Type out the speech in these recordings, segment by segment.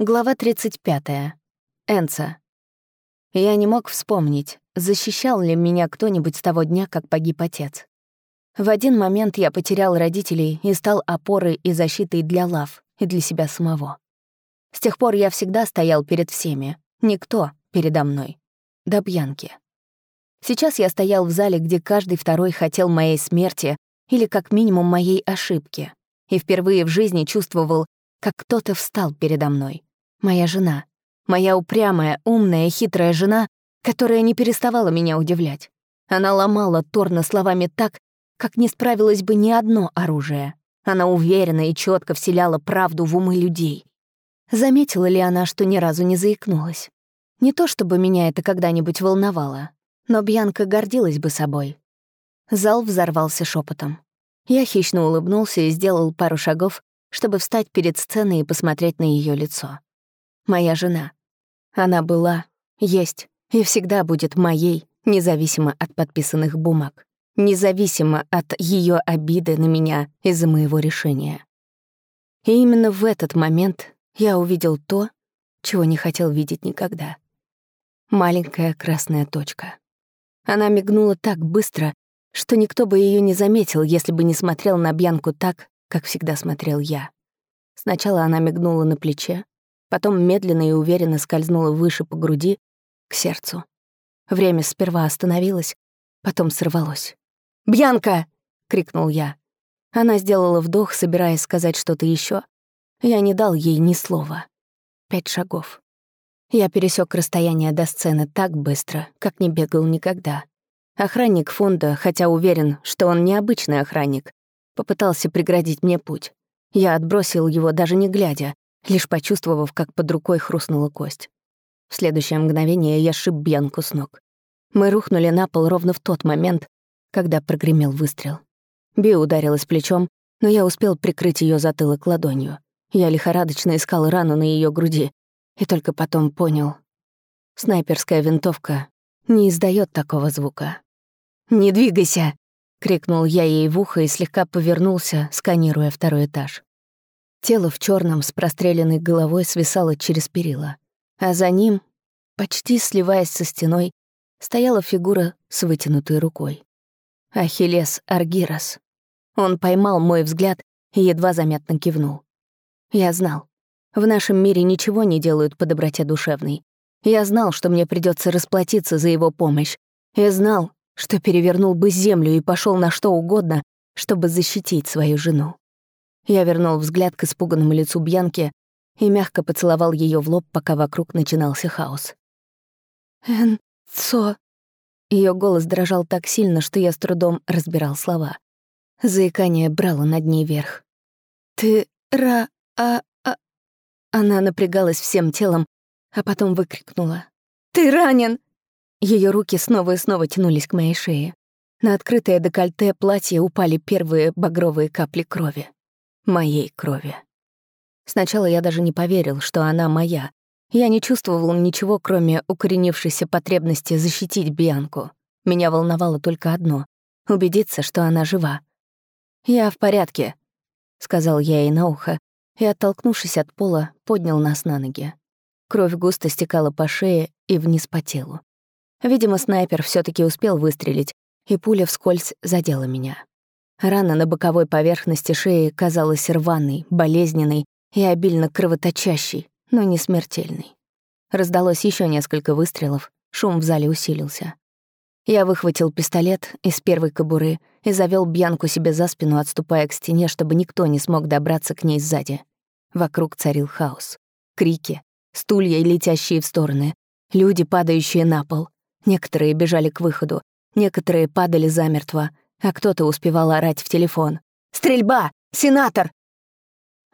Глава 35. Энца. Я не мог вспомнить, защищал ли меня кто-нибудь с того дня, как погиб отец. В один момент я потерял родителей и стал опорой и защитой для Лав и для себя самого. С тех пор я всегда стоял перед всеми, никто передо мной. До пьянки. Сейчас я стоял в зале, где каждый второй хотел моей смерти или как минимум моей ошибки, и впервые в жизни чувствовал, как кто-то встал передо мной. Моя жена. Моя упрямая, умная, хитрая жена, которая не переставала меня удивлять. Она ломала Торна словами так, как не справилось бы ни одно оружие. Она уверенно и четко вселяла правду в умы людей. Заметила ли она, что ни разу не заикнулась? Не то чтобы меня это когда-нибудь волновало, но Бьянка гордилась бы собой. Зал взорвался шепотом. Я хищно улыбнулся и сделал пару шагов, чтобы встать перед сценой и посмотреть на ее лицо моя жена. Она была, есть и всегда будет моей, независимо от подписанных бумаг, независимо от ее обиды на меня из-за моего решения. И именно в этот момент я увидел то, чего не хотел видеть никогда. Маленькая красная точка. Она мигнула так быстро, что никто бы ее не заметил, если бы не смотрел на Бьянку так, как всегда смотрел я. Сначала она мигнула на плече, потом медленно и уверенно скользнула выше по груди, к сердцу. Время сперва остановилось, потом сорвалось. «Бьянка!» — крикнул я. Она сделала вдох, собираясь сказать что-то еще. Я не дал ей ни слова. Пять шагов. Я пересек расстояние до сцены так быстро, как не бегал никогда. Охранник фонда, хотя уверен, что он необычный охранник, попытался преградить мне путь. Я отбросил его, даже не глядя, лишь почувствовав, как под рукой хрустнула кость. В следующее мгновение я шиб Бьянку с ног. Мы рухнули на пол ровно в тот момент, когда прогремел выстрел. Би ударилась плечом, но я успел прикрыть ее затылок ладонью. Я лихорадочно искал рану на ее груди и только потом понял. Снайперская винтовка не издает такого звука. «Не двигайся!» — крикнул я ей в ухо и слегка повернулся, сканируя второй этаж. Тело в черном с простреленной головой свисало через перила, а за ним, почти сливаясь со стеной, стояла фигура с вытянутой рукой. Ахиллес Аргирос. Он поймал мой взгляд и едва заметно кивнул. Я знал. В нашем мире ничего не делают по доброте душевной. Я знал, что мне придется расплатиться за его помощь. Я знал, что перевернул бы землю и пошел на что угодно, чтобы защитить свою жену. Я вернул взгляд к испуганному лицу Бьянки и мягко поцеловал ее в лоб, пока вокруг начинался хаос. «Энцо...» Ее голос дрожал так сильно, что я с трудом разбирал слова. Заикание брало над ней верх. «Ты ра... а... а...» Она напрягалась всем телом, а потом выкрикнула. «Ты ранен!» Ее руки снова и снова тянулись к моей шее. На открытое декольте платье упали первые багровые капли крови моей крови. Сначала я даже не поверил, что она моя. Я не чувствовал ничего, кроме укоренившейся потребности защитить Бианку. Меня волновало только одно — убедиться, что она жива. «Я в порядке», — сказал я ей на ухо, и, оттолкнувшись от пола, поднял нас на ноги. Кровь густо стекала по шее и вниз по телу. Видимо, снайпер все таки успел выстрелить, и пуля вскользь задела меня. Рана на боковой поверхности шеи казалась рваной, болезненной и обильно кровоточащей, но не смертельной. Раздалось еще несколько выстрелов, шум в зале усилился. Я выхватил пистолет из первой кобуры и завел Бьянку себе за спину, отступая к стене, чтобы никто не смог добраться к ней сзади. Вокруг царил хаос. Крики, стулья, летящие в стороны, люди, падающие на пол. Некоторые бежали к выходу, некоторые падали замертво, а кто-то успевал орать в телефон. «Стрельба! Сенатор!»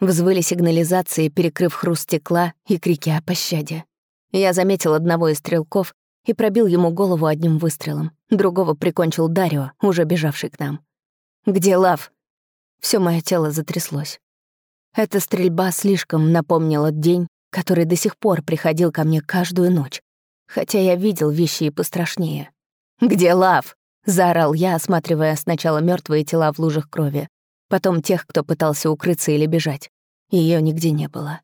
Взвыли сигнализации, перекрыв хруст стекла и крики о пощаде. Я заметил одного из стрелков и пробил ему голову одним выстрелом. Другого прикончил Дарио, уже бежавший к нам. «Где Лав?» Все мое тело затряслось. Эта стрельба слишком напомнила день, который до сих пор приходил ко мне каждую ночь, хотя я видел вещи и пострашнее. «Где Лав?» — заорал я, осматривая сначала мертвые тела в лужах крови, потом тех, кто пытался укрыться или бежать. Ее нигде не было.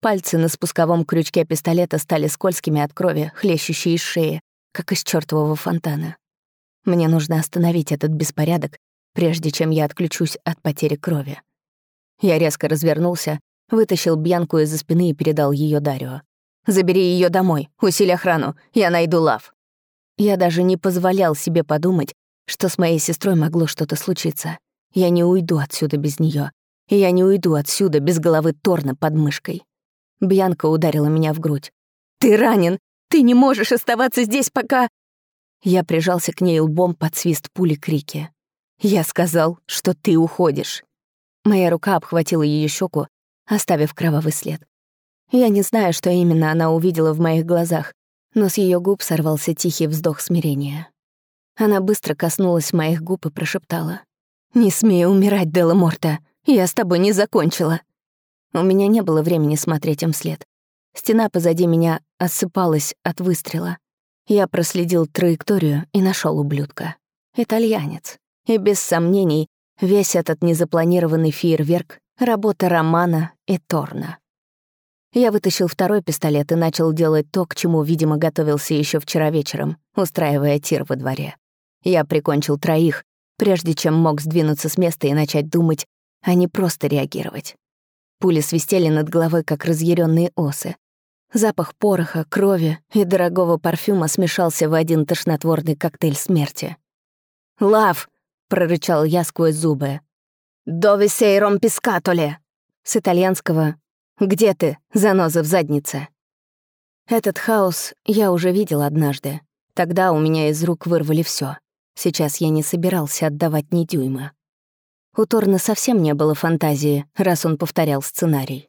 Пальцы на спусковом крючке пистолета стали скользкими от крови, хлещущей из шеи, как из чертового фонтана. Мне нужно остановить этот беспорядок, прежде чем я отключусь от потери крови. Я резко развернулся, вытащил Бьянку из-за спины и передал ее Дарио. «Забери ее домой, усиль охрану, я найду лав». Я даже не позволял себе подумать, что с моей сестрой могло что-то случиться. Я не уйду отсюда без нее, и я не уйду отсюда без головы Торна под мышкой. Бьянка ударила меня в грудь. «Ты ранен! Ты не можешь оставаться здесь, пока...» Я прижался к ней лбом под свист пули крики. «Я сказал, что ты уходишь». Моя рука обхватила ее щеку, оставив кровавый след. Я не знаю, что именно она увидела в моих глазах, но с ее губ сорвался тихий вздох смирения. Она быстро коснулась моих губ и прошептала. «Не смей умирать, Делла Морта, я с тобой не закончила». У меня не было времени смотреть им вслед. Стена позади меня осыпалась от выстрела. Я проследил траекторию и нашел ублюдка. Итальянец. И без сомнений, весь этот незапланированный фейерверк — работа Романа и Торна. Я вытащил второй пистолет и начал делать то, к чему, видимо, готовился еще вчера вечером, устраивая тир во дворе. Я прикончил троих, прежде чем мог сдвинуться с места и начать думать, а не просто реагировать. Пули свистели над головой, как разъяренные осы. Запах пороха, крови и дорогого парфюма смешался в один тошнотворный коктейль смерти. «Лав!» — прорычал я сквозь зубы. «Дови сей ромпискатоле!» С итальянского «Где ты, заноза в заднице?» Этот хаос я уже видел однажды. Тогда у меня из рук вырвали все. Сейчас я не собирался отдавать ни дюйма. У Торна совсем не было фантазии, раз он повторял сценарий.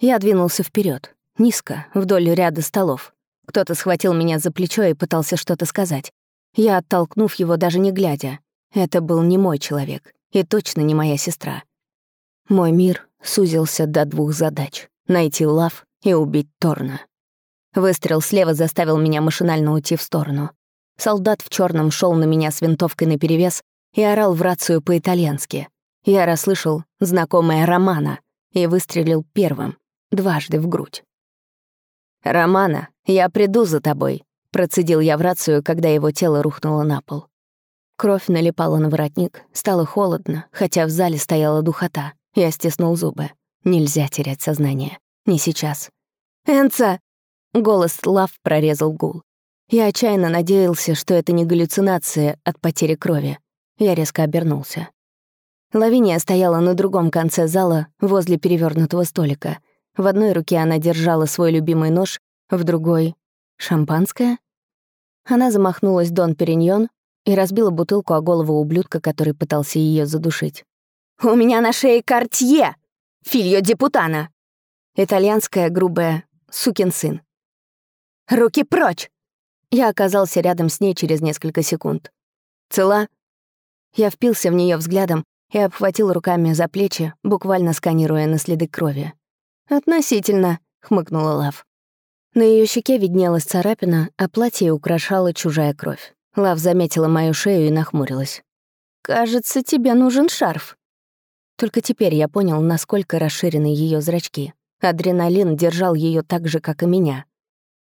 Я двинулся вперед, низко, вдоль ряда столов. Кто-то схватил меня за плечо и пытался что-то сказать. Я, оттолкнув его, даже не глядя. Это был не мой человек, и точно не моя сестра. Мой мир сузился до двух задач — найти Лав и убить Торна. Выстрел слева заставил меня машинально уйти в сторону. Солдат в черном шел на меня с винтовкой наперевес и орал в рацию по-итальянски. Я расслышал знакомое Романа и выстрелил первым, дважды в грудь. «Романа, я приду за тобой», — процедил я в рацию, когда его тело рухнуло на пол. Кровь налипала на воротник, стало холодно, хотя в зале стояла духота. Я стиснул зубы. Нельзя терять сознание. Не сейчас. «Энца!» Голос Лав прорезал гул. Я отчаянно надеялся, что это не галлюцинация от потери крови. Я резко обернулся. Лавиния стояла на другом конце зала, возле перевернутого столика. В одной руке она держала свой любимый нож, в другой — шампанское. Она замахнулась Дон Периньон и разбила бутылку о голову ублюдка, который пытался ее задушить. «У меня на шее кортье! Фильо депутана!» Итальянская грубая «сукин сын». «Руки прочь!» Я оказался рядом с ней через несколько секунд. «Цела?» Я впился в нее взглядом и обхватил руками за плечи, буквально сканируя на следы крови. «Относительно», — хмыкнула Лав. На ее щеке виднелась царапина, а платье украшала чужая кровь. Лав заметила мою шею и нахмурилась. «Кажется, тебе нужен шарф». Только теперь я понял, насколько расширены ее зрачки. Адреналин держал ее так же, как и меня.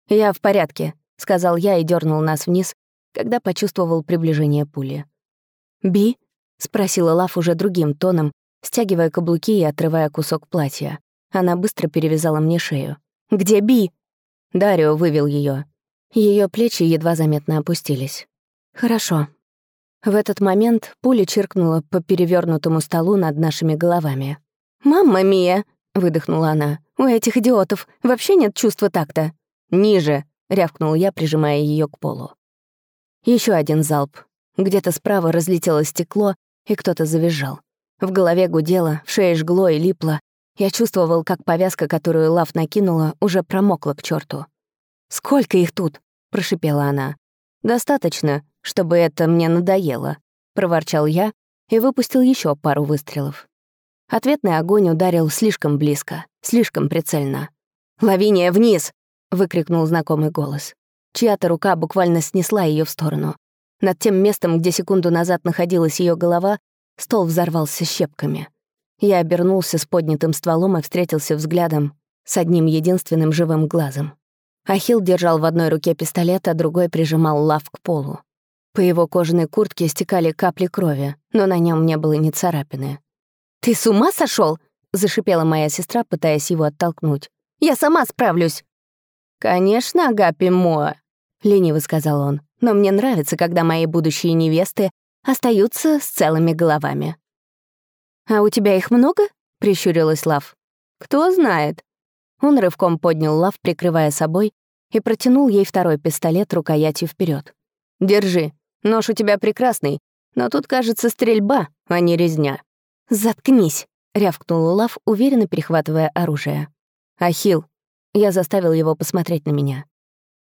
«Я в порядке», — сказал я и дернул нас вниз, когда почувствовал приближение пули. «Би?» — спросила Лав уже другим тоном, стягивая каблуки и отрывая кусок платья. Она быстро перевязала мне шею. «Где Би?» Дарио вывел ее. Ее плечи едва заметно опустились. «Хорошо». В этот момент пуля чиркнула по перевернутому столу над нашими головами. «Мамма Мия!» — выдохнула она. «У этих идиотов вообще нет чувства такта». «Ниже!» — рявкнул я, прижимая ее к полу. Еще один залп, где-то справа разлетелось стекло, и кто-то завизжал. В голове гудело, в шее жгло и липло. Я чувствовал, как повязка, которую Лав накинула, уже промокла к черту. «Сколько их тут?» — прошипела она. «Достаточно, чтобы это мне надоело», — проворчал я и выпустил еще пару выстрелов. Ответный огонь ударил слишком близко, слишком прицельно. «Лавиния, вниз!» — выкрикнул знакомый голос. Чья-то рука буквально снесла ее в сторону. Над тем местом, где секунду назад находилась ее голова, стол взорвался щепками. Я обернулся с поднятым стволом и встретился взглядом с одним единственным живым глазом. Ахилл держал в одной руке пистолет, а другой прижимал лав к полу. По его кожаной куртке стекали капли крови, но на нем не было ни царапины. «Ты с ума сошел? зашипела моя сестра, пытаясь его оттолкнуть. «Я сама справлюсь!» «Конечно, Агапи Моа», — лениво сказал он, «но мне нравится, когда мои будущие невесты остаются с целыми головами». «А у тебя их много?» — прищурилась Лав. «Кто знает». Он рывком поднял Лав, прикрывая собой, и протянул ей второй пистолет рукоятью вперед. «Держи, Нож у тебя прекрасный, но тут, кажется, стрельба, а не резня». «Заткнись!» — рявкнул Лав, уверенно перехватывая оружие. «Ахилл!» Я заставил его посмотреть на меня.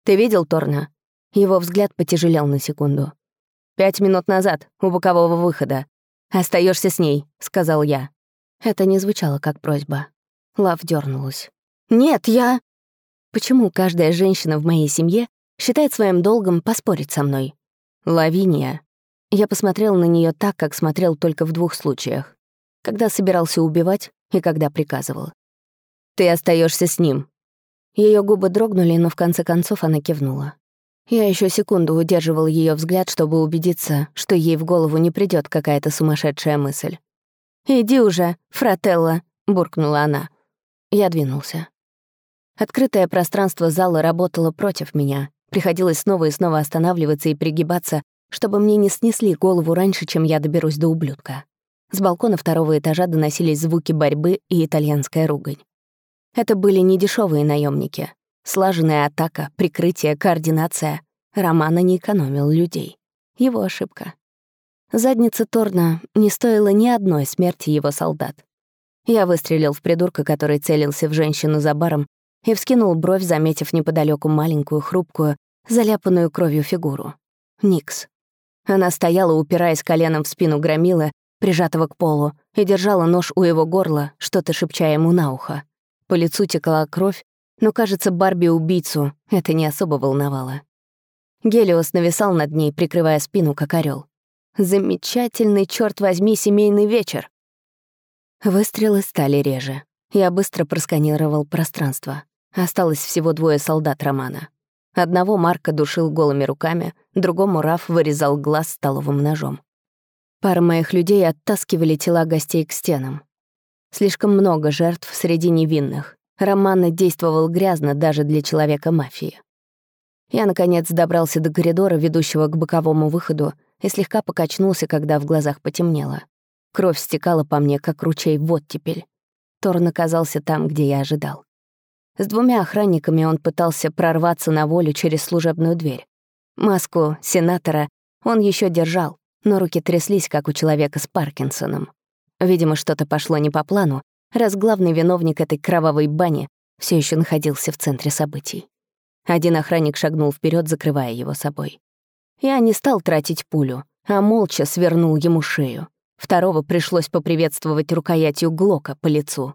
«Ты видел Торна?» Его взгляд потяжелел на секунду. «Пять минут назад, у бокового выхода. Остаешься с ней», — сказал я. Это не звучало как просьба. Лав дернулась. «Нет, я...» Почему каждая женщина в моей семье считает своим долгом поспорить со мной? Лавиния. Я посмотрел на нее так, как смотрел только в двух случаях. Когда собирался убивать и когда приказывал. «Ты остаешься с ним». Ее губы дрогнули, но в конце концов она кивнула. Я еще секунду удерживал ее взгляд, чтобы убедиться, что ей в голову не придет какая-то сумасшедшая мысль. «Иди уже, фрателла», — буркнула она. Я двинулся. Открытое пространство зала работало против меня, Приходилось снова и снова останавливаться и пригибаться, чтобы мне не снесли голову раньше, чем я доберусь до ублюдка. С балкона второго этажа доносились звуки борьбы и итальянская ругань. Это были не дешевые наемники. Слаженная атака, прикрытие, координация. Романа не экономил людей. Его ошибка. Задница Торна не стоила ни одной смерти его солдат. Я выстрелил в придурка, который целился в женщину за баром, и вскинул бровь, заметив неподалеку маленькую, хрупкую, заляпанную кровью фигуру. Никс. Она стояла, упираясь коленом в спину громилы, прижатого к полу, и держала нож у его горла, что-то шепча ему на ухо. По лицу текла кровь, но, кажется, Барби-убийцу это не особо волновало. Гелиос нависал над ней, прикрывая спину, как орел. Замечательный, черт возьми, семейный вечер. Выстрелы стали реже. Я быстро просканировал пространство. Осталось всего двое солдат Романа. Одного Марка душил голыми руками, другому Раф вырезал глаз столовым ножом. Пара моих людей оттаскивали тела гостей к стенам. Слишком много жертв среди невинных. Роман действовал грязно даже для человека мафии. Я, наконец, добрался до коридора, ведущего к боковому выходу, и слегка покачнулся, когда в глазах потемнело. Кровь стекала по мне, как ручей в оттепель. Торн оказался там, где я ожидал. С двумя охранниками он пытался прорваться на волю через служебную дверь. Маску сенатора он еще держал, но руки тряслись, как у человека с Паркинсоном. Видимо, что-то пошло не по плану, раз главный виновник этой кровавой бани все еще находился в центре событий. Один охранник шагнул вперед, закрывая его собой. Я не стал тратить пулю, а молча свернул ему шею. Второго пришлось поприветствовать рукоятью Глока по лицу.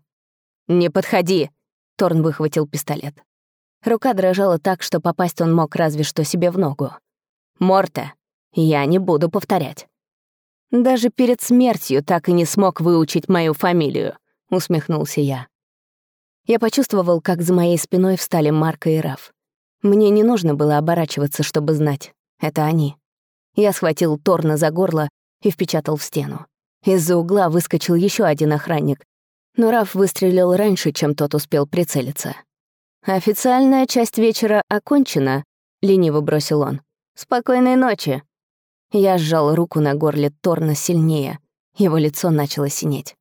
«Не подходи!» Торн выхватил пистолет. Рука дрожала так, что попасть он мог разве что себе в ногу. «Морте, я не буду повторять». «Даже перед смертью так и не смог выучить мою фамилию», — усмехнулся я. Я почувствовал, как за моей спиной встали Марка и Раф. Мне не нужно было оборачиваться, чтобы знать. Это они. Я схватил Торна за горло и впечатал в стену. Из-за угла выскочил еще один охранник, но Раф выстрелил раньше, чем тот успел прицелиться. «Официальная часть вечера окончена», — лениво бросил он. «Спокойной ночи». Я сжал руку на горле Торна сильнее. Его лицо начало синеть.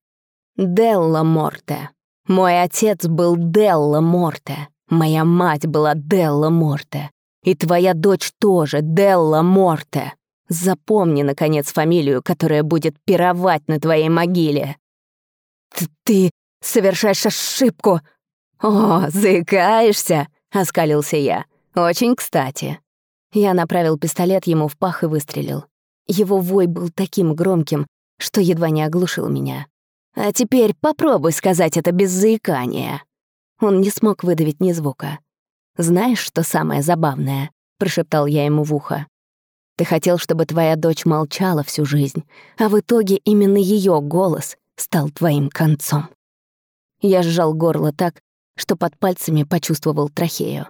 «Делла Морте. Мой отец был Делла Морте. Моя мать была Делла Морте. И твоя дочь тоже Делла Морте. Запомни, наконец, фамилию, которая будет пировать на твоей могиле». «Ты совершаешь ошибку!» «О, заикаешься!» — оскалился я. «Очень кстати». Я направил пистолет ему в пах и выстрелил. Его вой был таким громким, что едва не оглушил меня. «А теперь попробуй сказать это без заикания». Он не смог выдавить ни звука. «Знаешь, что самое забавное?» — прошептал я ему в ухо. «Ты хотел, чтобы твоя дочь молчала всю жизнь, а в итоге именно ее голос стал твоим концом. Я сжал горло так, что под пальцами почувствовал трахею.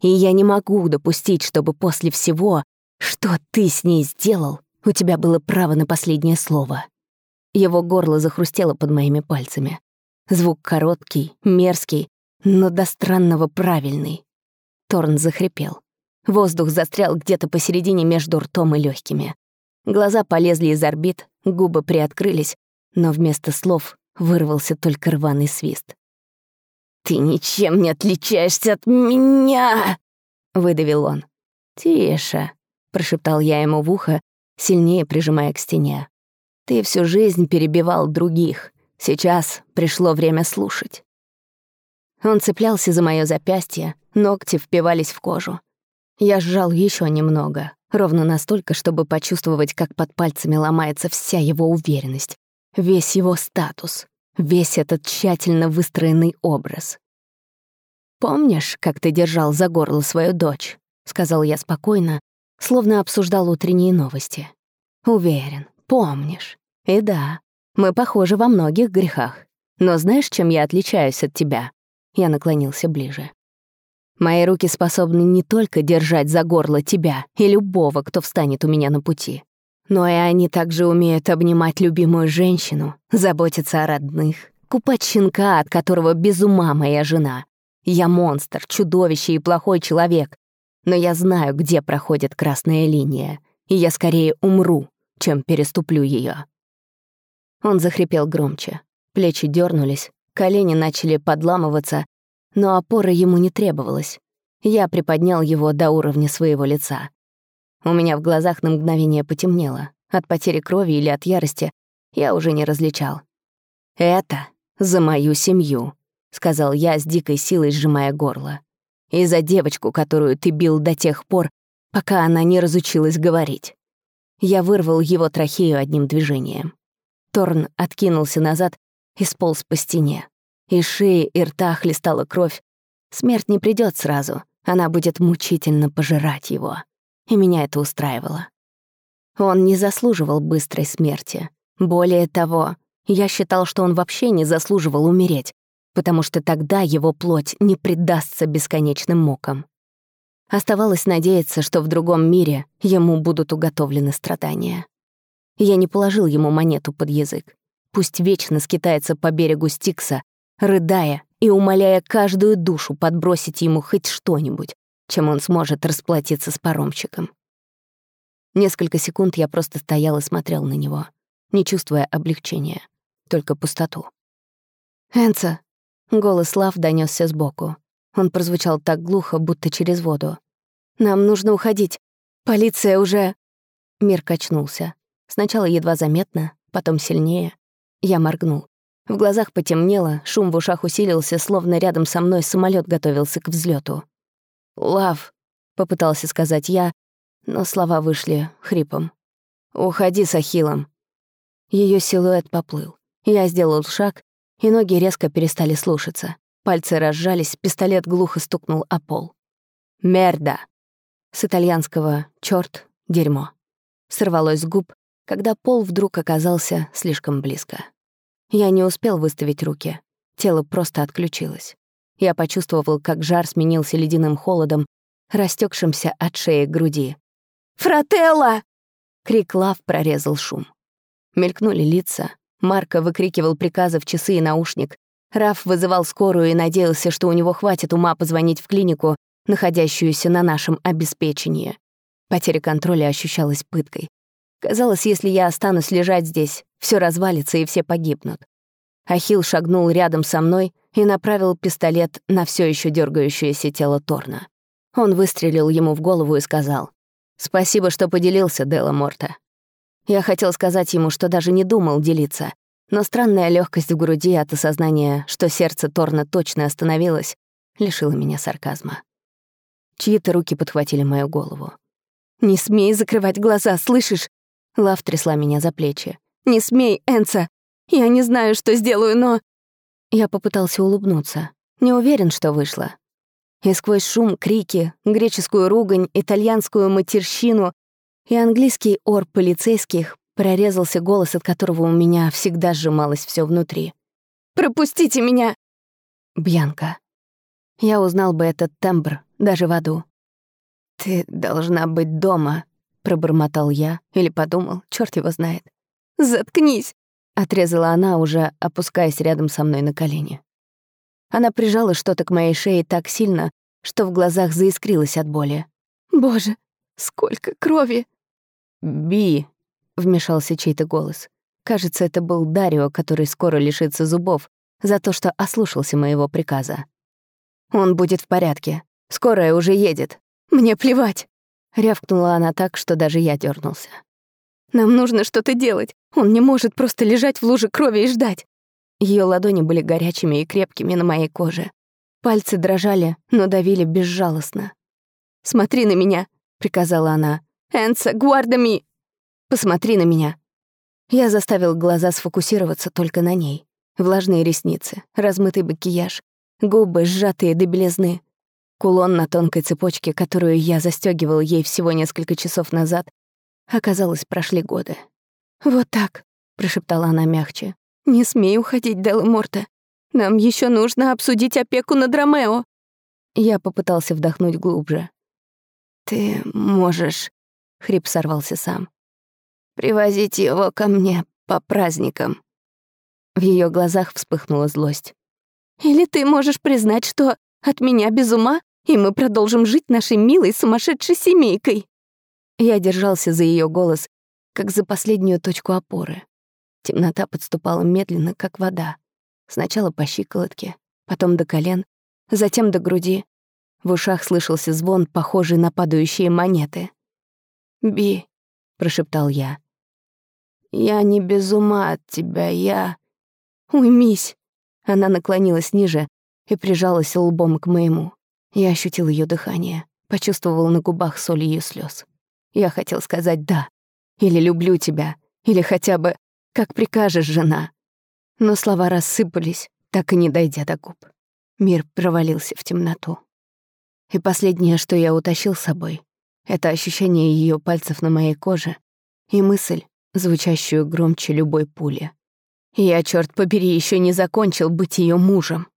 И я не могу допустить, чтобы после всего, что ты с ней сделал, у тебя было право на последнее слово. Его горло захрустело под моими пальцами. Звук короткий, мерзкий, но до странного правильный. Торн захрипел. Воздух застрял где-то посередине между ртом и легкими. Глаза полезли из орбит, губы приоткрылись, но вместо слов вырвался только рваный свист. «Ты ничем не отличаешься от меня!» — выдавил он. «Тише», — прошептал я ему в ухо, сильнее прижимая к стене. «Ты всю жизнь перебивал других. Сейчас пришло время слушать». Он цеплялся за моё запястье, ногти впивались в кожу. Я сжал еще немного, ровно настолько, чтобы почувствовать, как под пальцами ломается вся его уверенность, весь его статус, весь этот тщательно выстроенный образ. «Помнишь, как ты держал за горло свою дочь?» — сказал я спокойно, словно обсуждал утренние новости. «Уверен, помнишь. И да, мы похожи во многих грехах. Но знаешь, чем я отличаюсь от тебя?» Я наклонился ближе. «Мои руки способны не только держать за горло тебя и любого, кто встанет у меня на пути, но и они также умеют обнимать любимую женщину, заботиться о родных, купать щенка, от которого без ума моя жена. Я монстр, чудовище и плохой человек, но я знаю, где проходит красная линия, и я скорее умру, чем переступлю ее. Он захрипел громче, плечи дернулись, колени начали подламываться, но опора ему не требовалась. Я приподнял его до уровня своего лица. У меня в глазах на мгновение потемнело. От потери крови или от ярости я уже не различал. «Это за мою семью», — сказал я с дикой силой, сжимая горло. «И за девочку, которую ты бил до тех пор, пока она не разучилась говорить». Я вырвал его трахею одним движением. Торн откинулся назад и сполз по стене. Из шеи и рта хлестала кровь. Смерть не придёт сразу, она будет мучительно пожирать его. И меня это устраивало. Он не заслуживал быстрой смерти. Более того, я считал, что он вообще не заслуживал умереть, потому что тогда его плоть не предастся бесконечным мукам. Оставалось надеяться, что в другом мире ему будут уготовлены страдания. Я не положил ему монету под язык. Пусть вечно скитается по берегу Стикса, рыдая и умоляя каждую душу подбросить ему хоть что-нибудь, чем он сможет расплатиться с паромщиком. Несколько секунд я просто стоял и смотрел на него, не чувствуя облегчения, только пустоту. «Энца!» — голос Лав донесся сбоку. Он прозвучал так глухо, будто через воду. «Нам нужно уходить. Полиция уже...» Мир качнулся. Сначала едва заметно, потом сильнее. Я моргнул. В глазах потемнело, шум в ушах усилился, словно рядом со мной самолет готовился к взлету. «Лав», — попытался сказать я, но слова вышли хрипом. «Уходи с Ахиллом». Ее силуэт поплыл. Я сделал шаг, и ноги резко перестали слушаться. Пальцы разжались, пистолет глухо стукнул о пол. «Мерда!» С итальянского «чёрт», «дерьмо». Сорвалось с губ, когда пол вдруг оказался слишком близко. Я не успел выставить руки. Тело просто отключилось. Я почувствовал, как жар сменился ледяным холодом, растекшимся от шеи к груди. «Фрателла!» Крик лав прорезал шум. Мелькнули лица. Марко выкрикивал приказы в часы и наушник. Раф вызывал скорую и надеялся, что у него хватит ума позвонить в клинику, находящуюся на нашем обеспечении. Потеря контроля ощущалась пыткой. Казалось, если я останусь лежать здесь, все развалится и все погибнут. Ахилл шагнул рядом со мной и направил пистолет на все еще дергающееся тело Торна. Он выстрелил ему в голову и сказал, «Спасибо, что поделился, Делла Морта». Я хотел сказать ему, что даже не думал делиться, но странная легкость в груди от осознания, что сердце Торна точно остановилось, лишила меня сарказма. Чьи-то руки подхватили мою голову. «Не смей закрывать глаза, слышишь?» Лав трясла меня за плечи. «Не смей, Энца! Я не знаю, что сделаю, но...» Я попытался улыбнуться. Не уверен, что вышло. И сквозь шум, крики, греческую ругань, итальянскую матерщину и английский ор полицейских прорезался голос, от которого у меня всегда сжималось все внутри. «Пропустите меня!» «Бьянка», я узнал бы этот тембр даже в аду. «Ты должна быть дома», — пробормотал я или подумал, черт его знает. «Заткнись!» — отрезала она, уже опускаясь рядом со мной на колени. Она прижала что-то к моей шее так сильно, что в глазах заискрилась от боли. «Боже, сколько крови!» «Би!» — вмешался чей-то голос. Кажется, это был Дарио, который скоро лишится зубов за то, что ослушался моего приказа. «Он будет в порядке. Скорая уже едет. Мне плевать!» Рявкнула она так, что даже я дернулся. «Нам нужно что-то делать. Он не может просто лежать в луже крови и ждать. Ее ладони были горячими и крепкими на моей коже. Пальцы дрожали, но давили безжалостно. «Смотри на меня», — приказала она. «Энса, гвардами!» «Посмотри на меня». Я заставил глаза сфокусироваться только на ней. Влажные ресницы, размытый макияж, губы, сжатые до белизны. Кулон на тонкой цепочке, которую я застёгивал ей всего несколько часов назад, оказалось, прошли годы. «Вот так», — прошептала она мягче. «Не смей уходить, Делла Морта. Нам еще нужно обсудить опеку над Ромео». Я попытался вдохнуть глубже. «Ты можешь...» — хрип сорвался сам. «Привозить его ко мне по праздникам». В ее глазах вспыхнула злость. «Или ты можешь признать, что от меня без ума, и мы продолжим жить нашей милой сумасшедшей семейкой?» Я держался за ее голос, как за последнюю точку опоры. Темнота подступала медленно, как вода. Сначала по щиколотке, потом до колен, затем до груди. В ушах слышался звон, похожий на падающие монеты. «Би», — прошептал я. «Я не без ума от тебя, я...» «Уймись!» Она наклонилась ниже и прижалась лбом к моему. Я ощутил ее дыхание, почувствовал на губах соль ее слез. Я хотел сказать «да», или «люблю тебя», или хотя бы как прикажешь, жена». Но слова рассыпались, так и не дойдя до губ. Мир провалился в темноту. И последнее, что я утащил с собой, это ощущение ее пальцев на моей коже и мысль, звучащую громче любой пули. Я, черт побери, еще не закончил быть ее мужем.